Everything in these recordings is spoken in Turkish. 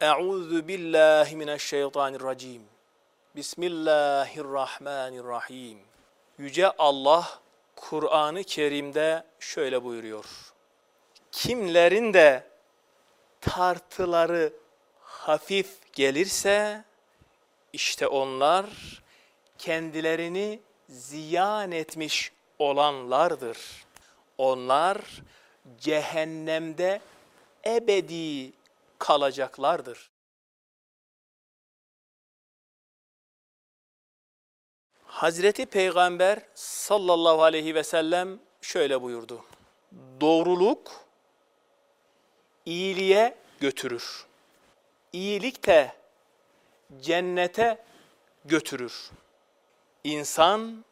Euzu billahi mineşşeytanirracim. Bismillahirrahmanirrahim. Yüce Allah Kur'an-ı Kerim'de şöyle buyuruyor. Kimlerin de tartıları hafif gelirse işte onlar kendilerini ziyan etmiş olanlardır. Onlar cehennemde ebedi kalacaklardır. Hazreti Peygamber sallallahu aleyhi ve sellem şöyle buyurdu. Doğruluk iyiliğe götürür. İyilik de cennete götürür. İnsan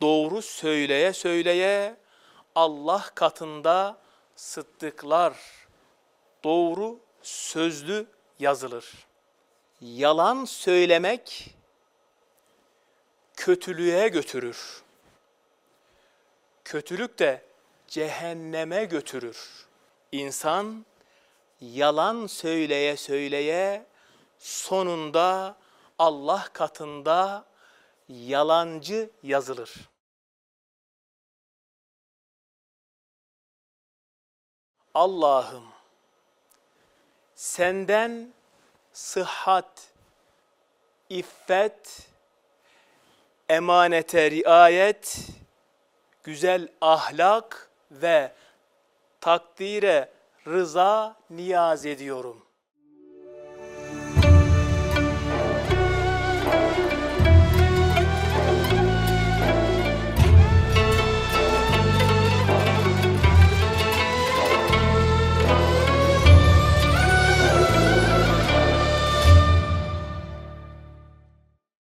doğru söyleye söyleye Allah katında sıddıklar, doğru sözlü yazılır. Yalan söylemek kötülüğe götürür. Kötülük de cehenneme götürür. İnsan yalan söyleye söyleye sonunda Allah katında yalancı yazılır. Allah'ım senden sıhhat, iffet, emanete riayet, güzel ahlak ve takdire rıza niyaz ediyorum.